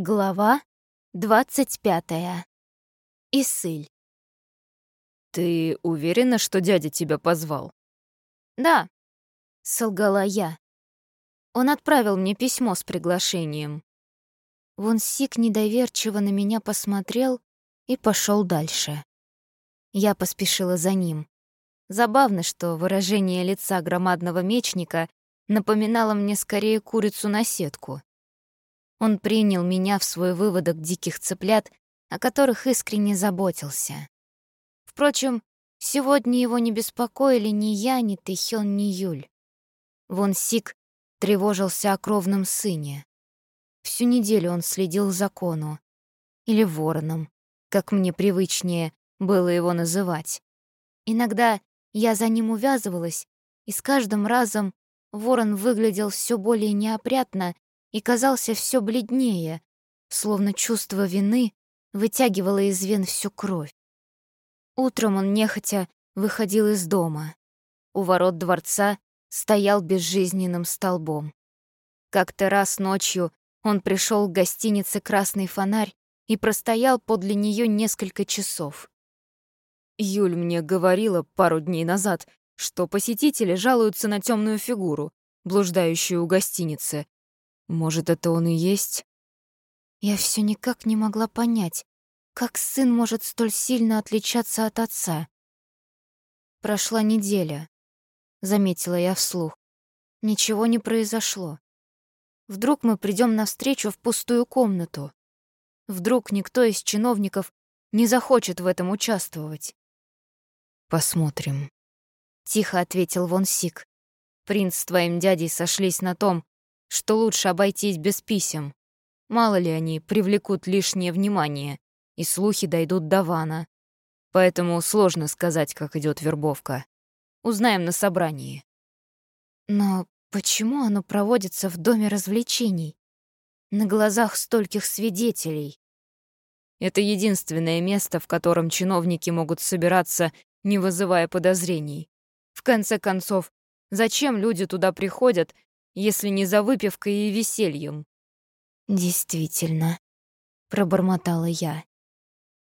Глава двадцать пятая. Исыль. «Ты уверена, что дядя тебя позвал?» «Да», — солгала я. Он отправил мне письмо с приглашением. Вон Сик недоверчиво на меня посмотрел и пошел дальше. Я поспешила за ним. Забавно, что выражение лица громадного мечника напоминало мне скорее курицу на сетку. Он принял меня в свой выводок диких цыплят, о которых искренне заботился. Впрочем, сегодня его не беспокоили ни я, ни Тэхён, ни Юль. Вон Сик тревожился о кровном сыне. Всю неделю он следил за Кону, или вороном, как мне привычнее было его называть. Иногда я за ним увязывалась, и с каждым разом ворон выглядел все более неопрятно и казался все бледнее, словно чувство вины вытягивало из вен всю кровь. Утром он нехотя выходил из дома. У ворот дворца стоял безжизненным столбом. Как-то раз ночью он пришел к гостинице «Красный фонарь» и простоял подле нее несколько часов. Юль мне говорила пару дней назад, что посетители жалуются на темную фигуру, блуждающую у гостиницы, может, это он и есть? Я все никак не могла понять, как сын может столь сильно отличаться от отца. Прошла неделя, заметила я вслух. Ничего не произошло. Вдруг мы придем навстречу в пустую комнату. Вдруг никто из чиновников не захочет в этом участвовать. Посмотрим, тихо ответил Вон Сик. Принц с твоим дядей сошлись на том, что лучше обойтись без писем. Мало ли они привлекут лишнее внимание, и слухи дойдут до Вана. Поэтому сложно сказать, как идет вербовка. Узнаем на собрании. Но почему оно проводится в доме развлечений? На глазах стольких свидетелей. Это единственное место, в котором чиновники могут собираться, не вызывая подозрений. В конце концов, зачем люди туда приходят, если не за выпивкой и весельем. «Действительно», — пробормотала я.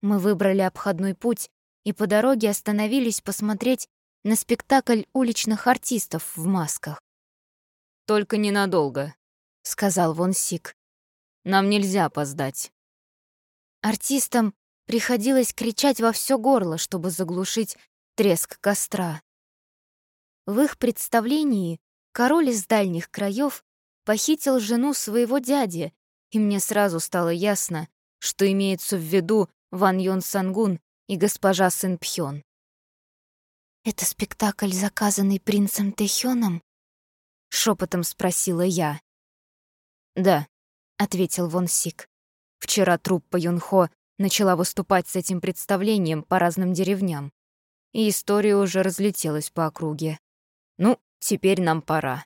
Мы выбрали обходной путь и по дороге остановились посмотреть на спектакль уличных артистов в масках. «Только ненадолго», — сказал Вон Сик. «Нам нельзя опоздать». Артистам приходилось кричать во все горло, чтобы заглушить треск костра. В их представлении Король из дальних краев похитил жену своего дяди, и мне сразу стало ясно, что имеется в виду Ван Йон Сангун и госпожа Сын Пхён. «Это спектакль, заказанный принцем Тэхёном?» — шепотом спросила я. «Да», — ответил Вон Сик. «Вчера труппа Юнхо начала выступать с этим представлением по разным деревням, и история уже разлетелась по округе. Ну, Теперь нам пора».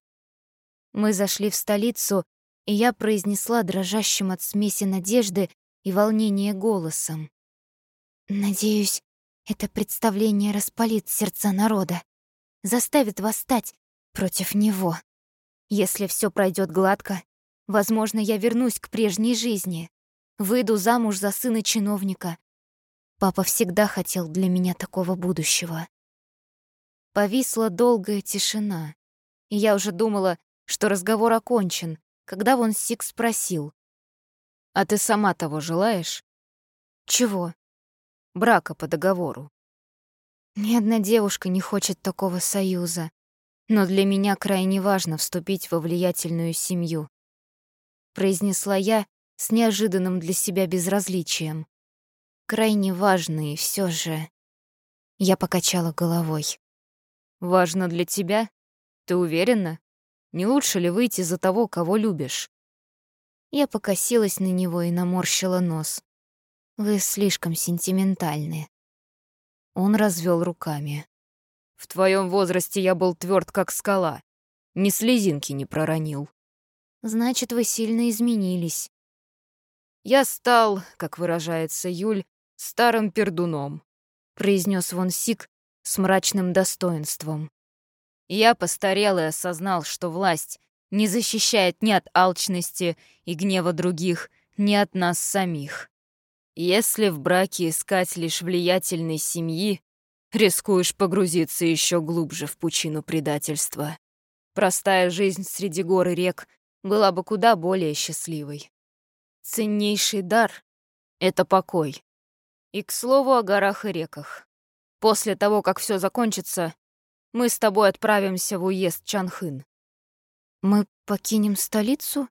Мы зашли в столицу, и я произнесла дрожащим от смеси надежды и волнения голосом. «Надеюсь, это представление распалит сердца народа, заставит восстать против него. Если все пройдет гладко, возможно, я вернусь к прежней жизни, выйду замуж за сына чиновника. Папа всегда хотел для меня такого будущего. Повисла долгая тишина, и я уже думала, что разговор окончен, когда вон Сик спросил. «А ты сама того желаешь?» «Чего?» «Брака по договору». Ни одна девушка не хочет такого союза, но для меня крайне важно вступить во влиятельную семью. Произнесла я с неожиданным для себя безразличием. Крайне важно и все же... Я покачала головой. Важно для тебя? Ты уверена? Не лучше ли выйти за того, кого любишь?» Я покосилась на него и наморщила нос. «Вы слишком сентиментальны». Он развел руками. «В твоем возрасте я был тверд, как скала. Ни слезинки не проронил». «Значит, вы сильно изменились». «Я стал, как выражается Юль, старым пердуном», — произнес Вон Сик, с мрачным достоинством. Я постарел и осознал, что власть не защищает ни от алчности и гнева других, не от нас самих. Если в браке искать лишь влиятельной семьи, рискуешь погрузиться еще глубже в пучину предательства. Простая жизнь среди гор и рек была бы куда более счастливой. Ценнейший дар — это покой. И, к слову, о горах и реках. После того, как все закончится, мы с тобой отправимся в уезд Чанхын. Мы покинем столицу?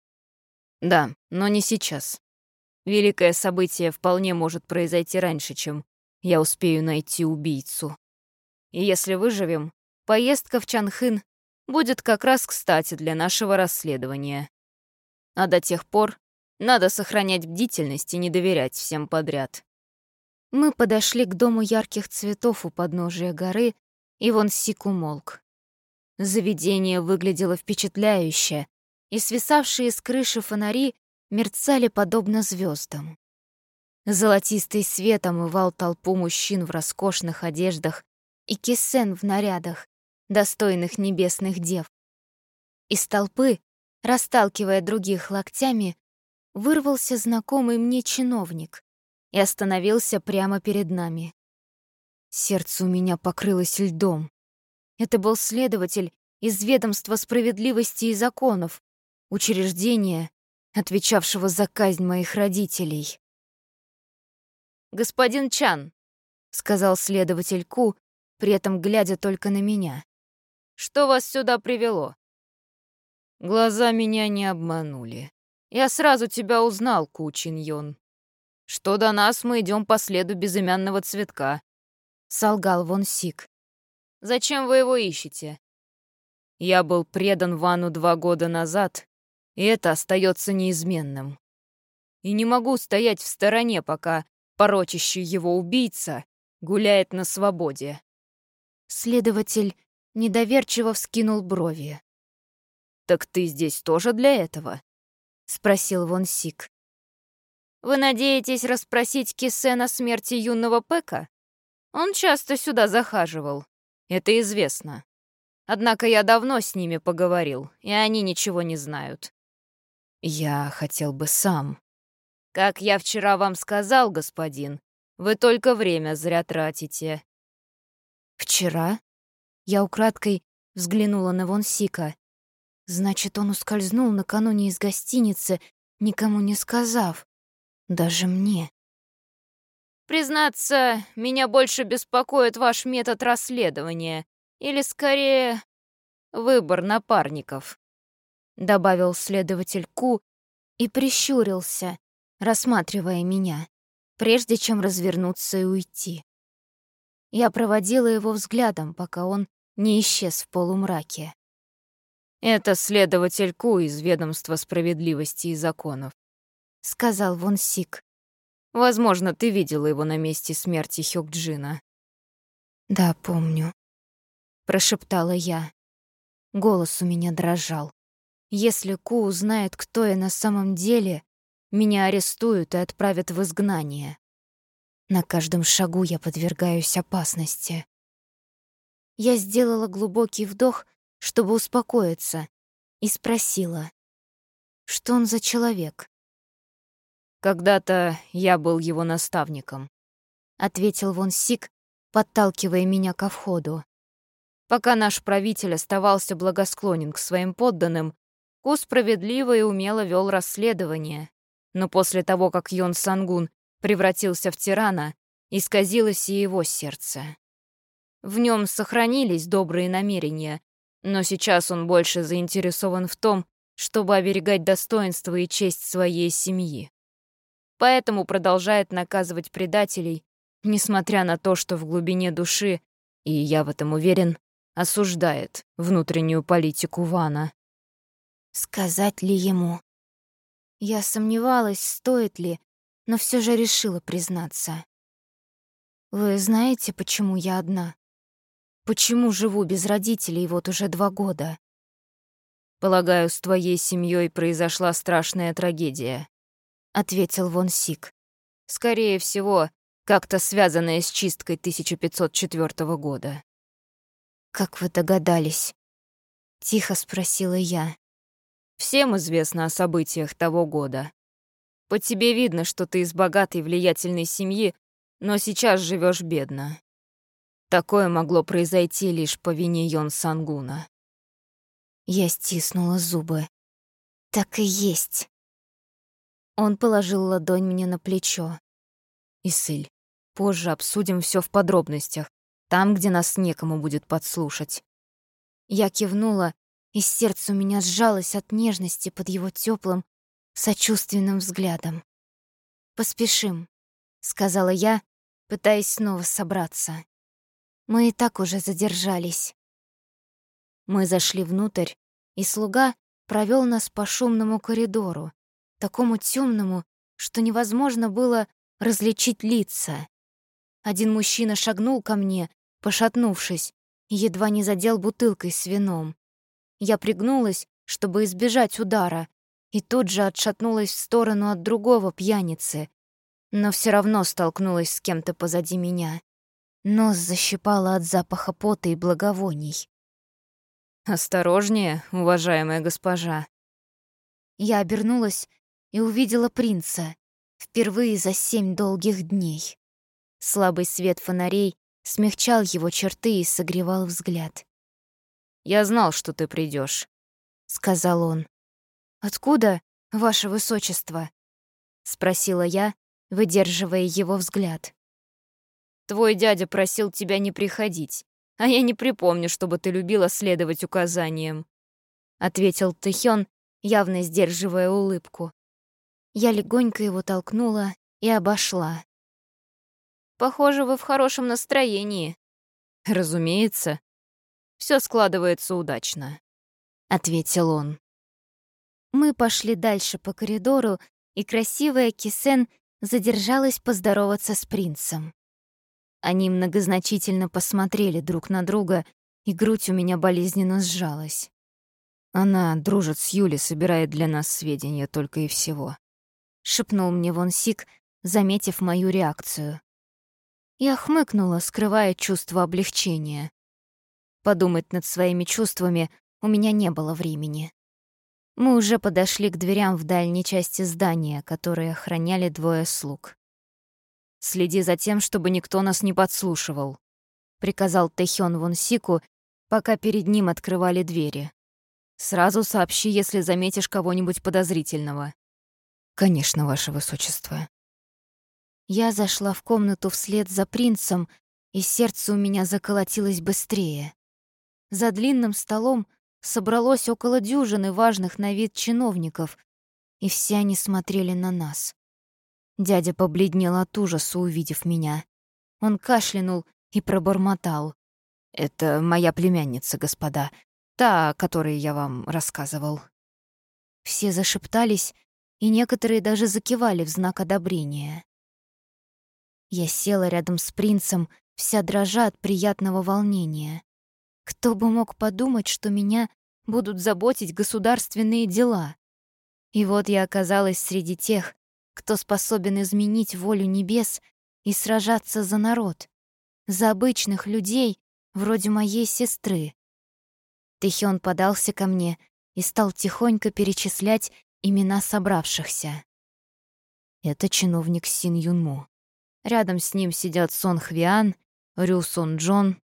Да, но не сейчас. Великое событие вполне может произойти раньше, чем я успею найти убийцу. И если выживем, поездка в Чанхын будет как раз кстати для нашего расследования. А до тех пор надо сохранять бдительность и не доверять всем подряд. Мы подошли к дому ярких цветов у подножия горы, и вон Сик умолк. Заведение выглядело впечатляюще, и свисавшие с крыши фонари мерцали подобно звездам. Золотистый свет омывал толпу мужчин в роскошных одеждах и кисен в нарядах, достойных небесных дев. Из толпы, расталкивая других локтями, вырвался знакомый мне чиновник и остановился прямо перед нами. Сердце у меня покрылось льдом. Это был следователь из ведомства справедливости и законов, учреждения, отвечавшего за казнь моих родителей. «Господин Чан», — сказал следователь Ку, при этом глядя только на меня. «Что вас сюда привело?» Глаза меня не обманули. Я сразу тебя узнал, Ку Чин Йон. Что до нас, мы идем по следу безымянного цветка. Солгал Вон Сик. Зачем вы его ищете? Я был предан Вану два года назад, и это остается неизменным. И не могу стоять в стороне, пока порочащий его убийца гуляет на свободе. Следователь недоверчиво вскинул брови. «Так ты здесь тоже для этого?» — спросил Вон Сик. «Вы надеетесь расспросить Кисена о смерти юного Пека? Он часто сюда захаживал, это известно. Однако я давно с ними поговорил, и они ничего не знают. Я хотел бы сам. Как я вчера вам сказал, господин, вы только время зря тратите. Вчера? Я украдкой взглянула на Вонсика. Значит, он ускользнул накануне из гостиницы, никому не сказав. Даже мне. Признаться, меня больше беспокоит ваш метод расследования. Или, скорее, выбор напарников», — добавил следователь Ку и прищурился, рассматривая меня, прежде чем развернуться и уйти. Я проводила его взглядом, пока он не исчез в полумраке. «Это следователь Ку из Ведомства справедливости и законов», — сказал Вон Сик. Возможно, ты видела его на месте смерти Хёкджина. Да, помню, прошептала я. Голос у меня дрожал. Если Ку узнает, кто я на самом деле, меня арестуют и отправят в изгнание. На каждом шагу я подвергаюсь опасности. Я сделала глубокий вдох, чтобы успокоиться, и спросила, что он за человек. Когда-то я был его наставником», — ответил Вон Сик, подталкивая меня ко входу. Пока наш правитель оставался благосклонен к своим подданным, Ку справедливо и умело вел расследование. Но после того, как Йон Сангун превратился в тирана, исказилось и его сердце. В нем сохранились добрые намерения, но сейчас он больше заинтересован в том, чтобы оберегать достоинство и честь своей семьи поэтому продолжает наказывать предателей, несмотря на то, что в глубине души, и я в этом уверен, осуждает внутреннюю политику Вана. Сказать ли ему? Я сомневалась, стоит ли, но все же решила признаться. Вы знаете, почему я одна? Почему живу без родителей вот уже два года? Полагаю, с твоей семьей произошла страшная трагедия ответил Вон Сик. Скорее всего, как-то связанное с чисткой 1504 года. Как вы догадались? Тихо спросила я. Всем известно о событиях того года. По тебе видно, что ты из богатой влиятельной семьи, но сейчас живешь бедно. Такое могло произойти лишь по вине Йон Сангуна. Я стиснула зубы. Так и есть. Он положил ладонь мне на плечо. Исыль, позже обсудим все в подробностях, там, где нас некому будет подслушать. Я кивнула, и сердце у меня сжалось от нежности под его теплым, сочувственным взглядом. «Поспешим», — сказала я, пытаясь снова собраться. Мы и так уже задержались. Мы зашли внутрь, и слуга провел нас по шумному коридору, такому темному, что невозможно было различить лица. Один мужчина шагнул ко мне, пошатнувшись, и едва не задел бутылкой с вином. Я пригнулась, чтобы избежать удара, и тут же отшатнулась в сторону от другого пьяницы, но все равно столкнулась с кем-то позади меня. Нос защипало от запаха пота и благовоний. «Осторожнее, уважаемая госпожа». Я обернулась и увидела принца впервые за семь долгих дней. Слабый свет фонарей смягчал его черты и согревал взгляд. «Я знал, что ты придешь, сказал он. «Откуда, ваше высочество?» — спросила я, выдерживая его взгляд. «Твой дядя просил тебя не приходить, а я не припомню, чтобы ты любила следовать указаниям», — ответил Тэхён, явно сдерживая улыбку. Я легонько его толкнула и обошла. «Похоже, вы в хорошем настроении». «Разумеется. Все складывается удачно», — ответил он. Мы пошли дальше по коридору, и красивая Кисен задержалась поздороваться с принцем. Они многозначительно посмотрели друг на друга, и грудь у меня болезненно сжалась. Она дружит с Юли, собирает для нас сведения только и всего. Шепнул мне Вон Сик, заметив мою реакцию. Я хмыкнула, скрывая чувство облегчения. Подумать над своими чувствами у меня не было времени. Мы уже подошли к дверям в дальней части здания, которые охраняли двое слуг. «Следи за тем, чтобы никто нас не подслушивал», — приказал Тэхён Вонсику, пока перед ним открывали двери. «Сразу сообщи, если заметишь кого-нибудь подозрительного». «Конечно, ваше высочество». Я зашла в комнату вслед за принцем, и сердце у меня заколотилось быстрее. За длинным столом собралось около дюжины важных на вид чиновников, и все они смотрели на нас. Дядя побледнел от ужаса, увидев меня. Он кашлянул и пробормотал. «Это моя племянница, господа, та, о которой я вам рассказывал». Все зашептались, и некоторые даже закивали в знак одобрения. Я села рядом с принцем, вся дрожа от приятного волнения. Кто бы мог подумать, что меня будут заботить государственные дела? И вот я оказалась среди тех, кто способен изменить волю небес и сражаться за народ, за обычных людей, вроде моей сестры. Тэхён подался ко мне и стал тихонько перечислять имена собравшихся. Это чиновник Син Юнму. Рядом с ним сидят Сон Хвиан, Рю Сон Джон,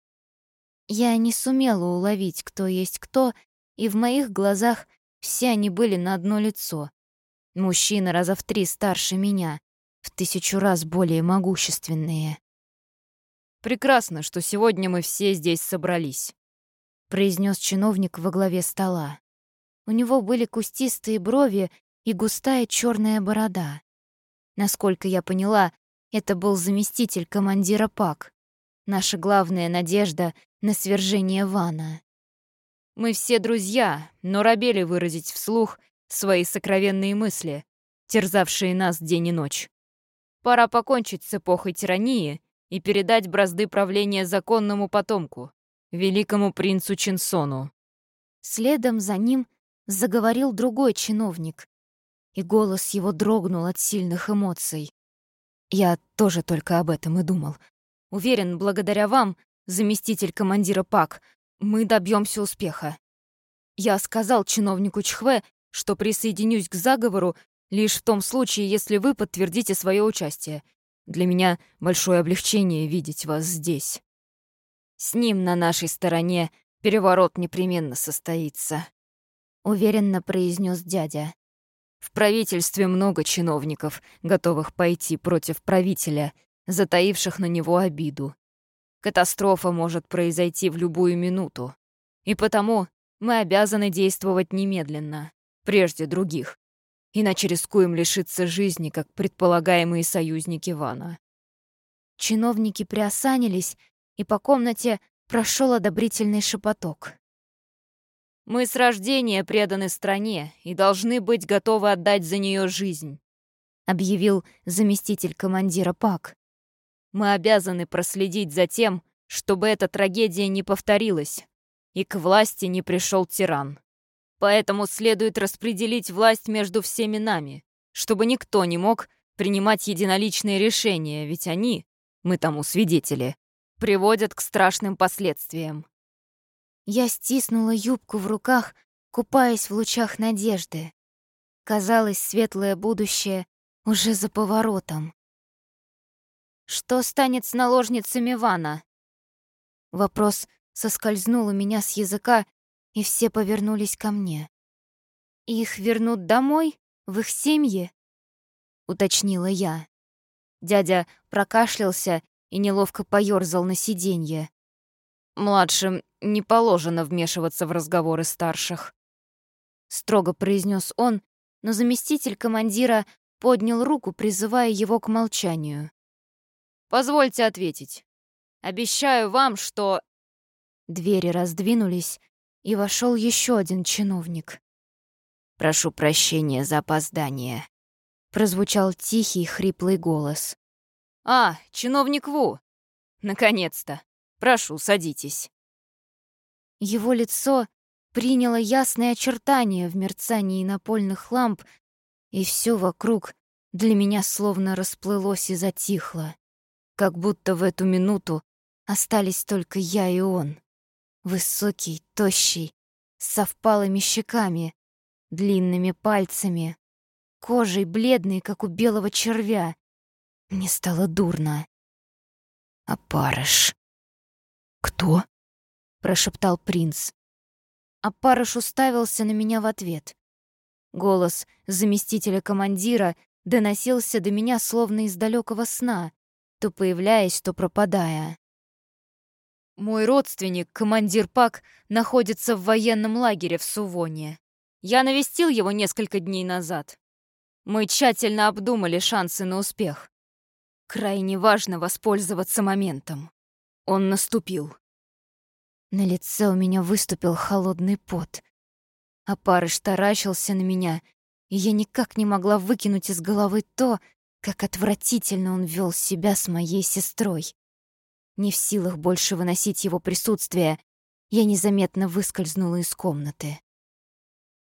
я не сумела уловить, кто есть кто, и в моих глазах все они были на одно лицо. Мужчины раза в три старше меня, в тысячу раз более могущественные. «Прекрасно, что сегодня мы все здесь собрались», — произнес чиновник во главе стола. У него были кустистые брови и густая черная борода. Насколько я поняла, это был заместитель командира ПАК. Наша главная надежда на свержение Вана. Мы все друзья, но робели выразить вслух свои сокровенные мысли, терзавшие нас день и ночь. Пора покончить с эпохой тирании и передать бразды правления законному потомку, великому принцу Чинсону. Следом за ним заговорил другой чиновник, и голос его дрогнул от сильных эмоций. Я тоже только об этом и думал. Уверен, благодаря вам заместитель командира ПАК, мы добьемся успеха. Я сказал чиновнику Чхве, что присоединюсь к заговору, Лишь в том случае, если вы подтвердите свое участие. Для меня большое облегчение видеть вас здесь. С ним на нашей стороне переворот непременно состоится», — уверенно произнес дядя. «В правительстве много чиновников, готовых пойти против правителя, затаивших на него обиду. Катастрофа может произойти в любую минуту, и потому мы обязаны действовать немедленно, прежде других, иначе рискуем лишиться жизни, как предполагаемые союзники Вана». Чиновники приосанились, и по комнате прошел одобрительный шепоток. «Мы с рождения преданы стране и должны быть готовы отдать за нее жизнь», объявил заместитель командира ПАК. «Мы обязаны проследить за тем, чтобы эта трагедия не повторилась и к власти не пришел тиран. Поэтому следует распределить власть между всеми нами, чтобы никто не мог принимать единоличные решения, ведь они, мы тому свидетели, приводят к страшным последствиям. Я стиснула юбку в руках, купаясь в лучах надежды. Казалось, светлое будущее уже за поворотом. «Что станет с наложницами Вана?» Вопрос соскользнул у меня с языка, и все повернулись ко мне. «Их вернут домой? В их семьи?» — уточнила я. Дядя прокашлялся и неловко поёрзал на сиденье. «Младшим не положено вмешиваться в разговоры старших», — строго произнес он, но заместитель командира поднял руку, призывая его к молчанию. «Позвольте ответить. Обещаю вам, что...» Двери раздвинулись, и вошел еще один чиновник. «Прошу прощения за опоздание», — прозвучал тихий, хриплый голос. «А, чиновник Ву! Наконец-то! Прошу, садитесь!» Его лицо приняло ясные очертания в мерцании напольных ламп, и все вокруг для меня словно расплылось и затихло, как будто в эту минуту остались только я и он. Высокий, тощий, с впалыми щеками, длинными пальцами, кожей бледной, как у белого червя, мне стало дурно. «Опарыш». «Кто?» — прошептал принц. Опарыш уставился на меня в ответ. Голос заместителя командира доносился до меня словно из далекого сна, то появляясь, то пропадая. «Мой родственник, командир ПАК, находится в военном лагере в Сувоне. Я навестил его несколько дней назад. Мы тщательно обдумали шансы на успех. Крайне важно воспользоваться моментом. Он наступил. На лице у меня выступил холодный пот. А парыш таращился на меня, и я никак не могла выкинуть из головы то, как отвратительно он вел себя с моей сестрой. Не в силах больше выносить его присутствие, я незаметно выскользнула из комнаты.